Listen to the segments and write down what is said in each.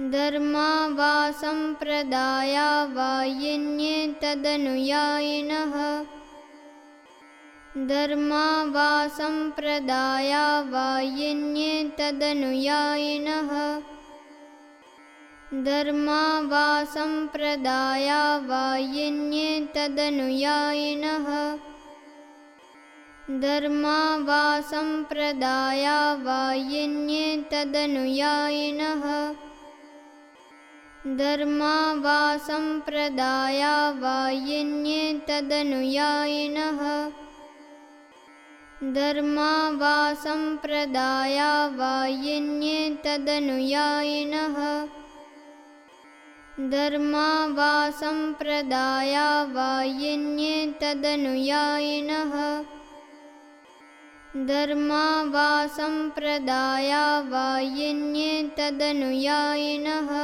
धर्मा वा सम्प्रदाया वा यन्ये तदनुयायिनः धर्मा वा सम्प्रदाया वा यन्ये तदनुयायिनः धर्मा वा सम्प्रदाया वा यन्ये तदनुयायिनः धर्मा वा सम्प्रदाया वा यन्ये तदनुयायिनः धर्मा वा सम्प्रदाया वा यन्ये तदनुयायिनः धर्मा वा सम्प्रदाया वा यन्ये तदनुयायिनः धर्मा वा सम्प्रदाया वा यन्ये तदनुयायिनः धर्मा वा सम्प्रदाया वा यन्ये तदनुयायिनः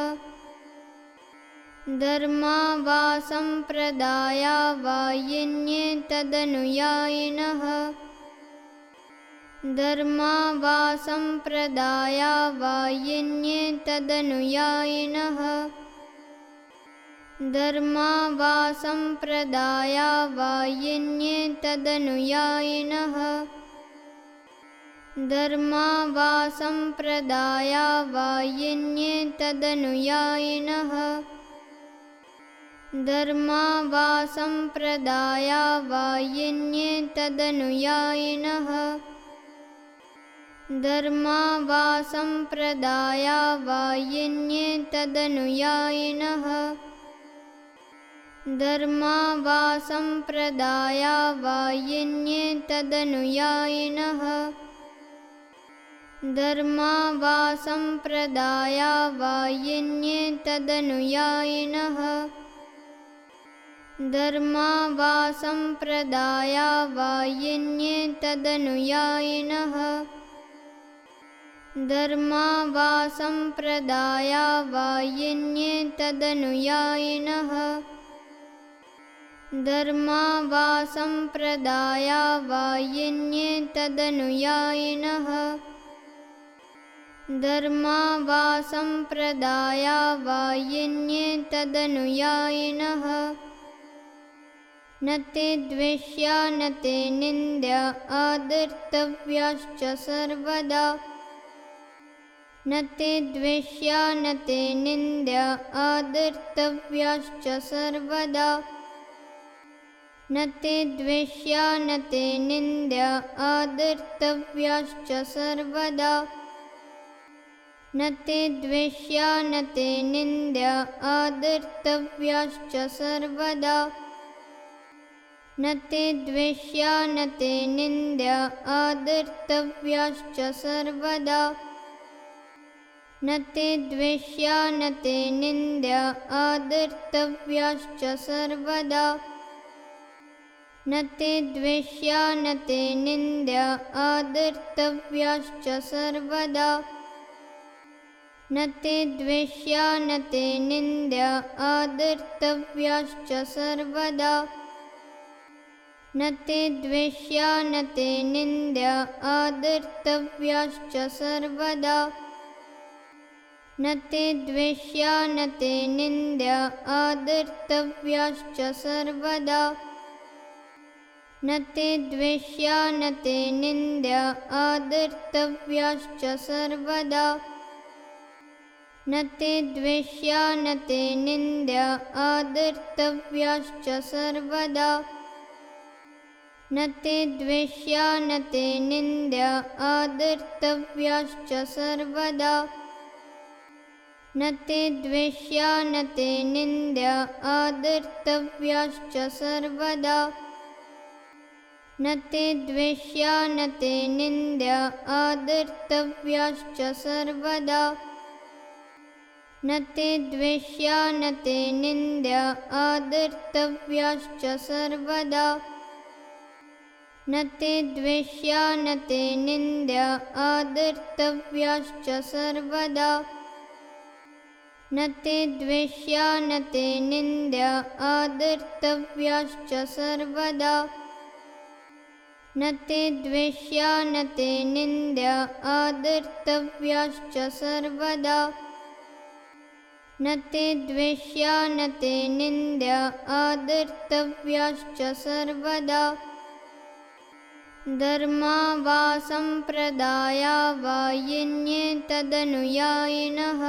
धर्मा वा सम्प्रदाया वा यन्ये तदनुयायिनः धर्मा वा सम्प्रदाया वा यन्ये तदनुयायिनः धर्मा वा सम्प्रदाया वा यन्ये तदनुयायिनः धर्मा वा सम्प्रदाया वा यन्ये तदनुयायिनः धर्मा वा सम्प्रदाया वा यन्ये तदनुयायिनः धर्मा वा सम्प्रदाया वा यन्ये तदनुयायिनः धर्मा वा सम्प्रदाया वा यन्ये तदनुयायिनः धर्मा वा सम्प्रदाया वा यन्ये तदनुयायिनः धर्मा वा सम्प्रदाया वा यन्ये तदनुयायिनः धर्मा वा सम्प्रदाया वा यन्ये तदनुयायिनः धर्मा वा सम्प्रदाया वा यन्ये तदनुयायिनः धर्मा वा सम्प्रदाया वा यन्ये तदनुयायिनः न ते द्वेष्या न ते निन्द्या आदर्तव्याश्च सर्वदा। न ते द्वेष्या न ते निन्द्या आदर्तव्याश्च सर्वदा। न ते द्वेष्या न ते निन्द्या आदर्तव्याश्च सर्वदा। न ते द्वेष्या न ते निन्द्या आदर्तव्याश्च सर्वदा न ते द्वेष्या न ते निन्द्या आदर्तव्याश्च सर्वदा। न ते द्वेष्या न ते निन्द्या आदर्तव्याश्च सर्वदा। न ते द्वेष्या न ते निन्द्या आदर्तव्याश्च सर्वदा। न ते द्वेष्या न ते निन्द्या आदर्तव्याश्च सर्वदा न ते द्वेष्या न ते निन्द्या आदर्तव्याश्च सर्वदा। न ते द्वेष्या न ते निन्द्या आदर्तव्याश्च सर्वदा। न ते द्वेष्या न ते निन्द्या आदर्तव्याश्च सर्वदा। न ते द्वेष्या न ते निन्द्या आदर्तव्याश्च सर्वदा न ते द्वेष्या न ते निन्द्या आदर्तव्याश्च सर्वदा। न ते द्वेष्या न ते निन्द्या आदर्तव्याश्च सर्वदा। न ते द्वेष्या न ते निन्द्या आदर्तव्याश्च सर्वदा। न ते द्वेष्या न ते निन्द्या आदर्तव्याश्च सर्वदा न ते द्वेष्या न ते निन्द्या आदर्तव्याश्च सर्वदा। न ते द्वेष्या न ते निन्द्या आदर्तव्याश्च सर्वदा। न ते द्वेष्या न ते निन्द्या आदर्तव्याश्च सर्वदा। न ते द्वेष्या न ते निन्द्या आदर्तव्याश्च सर्वदा धर्मा वा सम्प्रदाया वा यन्ये तदनुयायिनः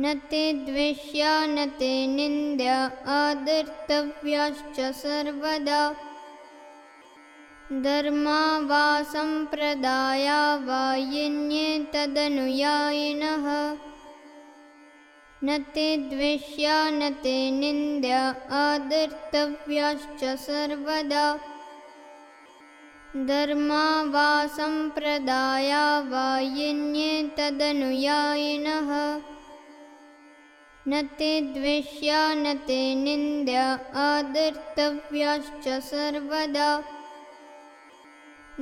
न ते द्वेष्या न ते निन्द्या आदर्तव्याश्च सर्वदा। धर्मा वा सम्प्रदाया वा यन्ये तदनुयायिनः न ते द्वेष्या न ते निन्द्या आदर्तव्याश्च सर्वदा धर्मा वा सम्प्रदाया वा यन्ये तदनुयायिनः न ते द्वेष्या न ते निन्द्या आदर्तव्याश्च सर्वदा।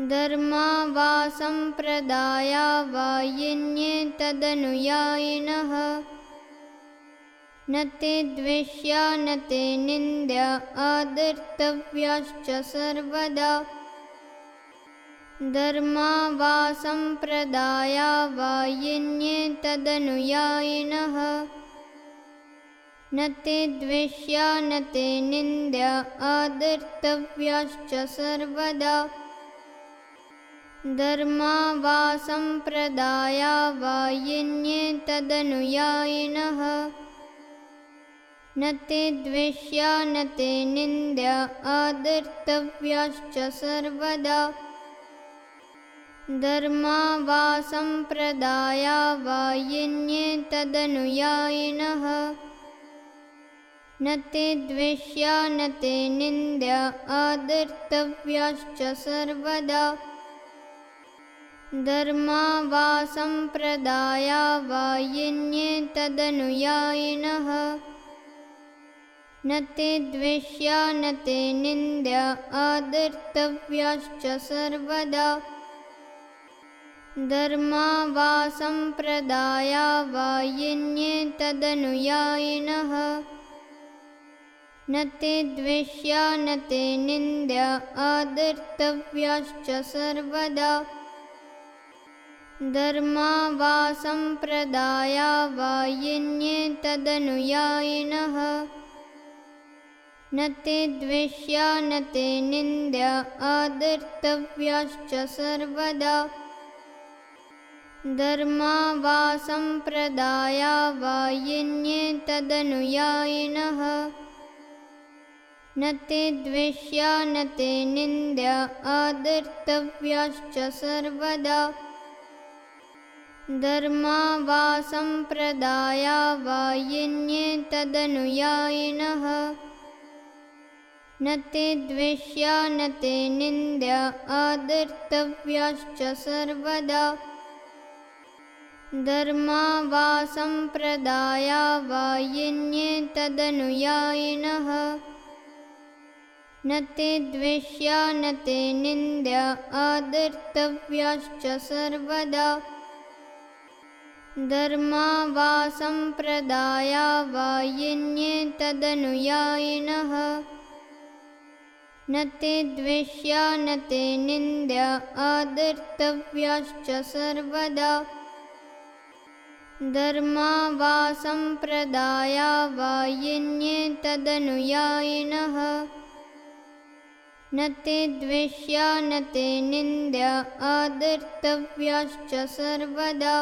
धर्मा वा सम्प्रदाया वा यन्ये तदनुयायिनः न ते द्वेष्या न ते निन्द्या आदर्तव्याश्च सर्वदा धर्मा वा सम्प्रदाया वा यन्ये तदनुयायिनः न ते द्वेष्या न ते निन्द्या आदर्तव्याश्च सर्वदा। धर्मा वा सम्प्रदाया वा यन्ये तदनुयायिनः न ते द्वेष्या न ते निन्द्या आदर्तव्याश्च सर्वदा धर्मा वा सम्प्रदाया वा यन्ये तदनुयायिनः न ते द्वेष्या न ते निन्द्या आदर्तव्याश्च सर्वदा। धर्मा वा सम्प्रदाया वा यन्ये तदनुयायिनः न ते द्वेष्या न ते निन्द्या आदर्तव्याश्च सर्वदा धर्मा वा सम्प्रदाया वा यन्ये तदनुयायिनः। न ते द्वेष्या न ते निन्द्या आदर्तव्याश्च सर्वदा। धर्मा वा सम्प्रदाया वा यन्ये तदनुयायिनः। न ते द्वेष्या न ते निन्द्या आदर्तव्याश्च सर्वदा धर्मा वा सम्प्रदाया वा यन्ये तदनुयायिनः न ते द्वेष्या न ते निन्द्या आदर्तव्याश्च सर्वदा। धर्मा वा सम्प्रदाया वा यन्ये तदनुयायिनः न ते द्वेष्या न ते निन्द्या आदर्तव्याश्च सर्वदा धर्मा वा सम्प्रदाया वा यन्ये तदनुयायिनः न ते द्वेष्या न ते निन्द्या आदर्तव्याश्च सर्वदा। धर्मा वा सम्प्रदाया वा यन्ये तदनुयायिनः न ते द्वेष्या न ते निन्द्या आदर्तव्याश्च सर्वदा धर्मा वा सम्प्रदाया वा यन्ये तदनुयायिनः न ते द्वेष्या न ते निन्द्या आदर्तव्याश्च सर्वदा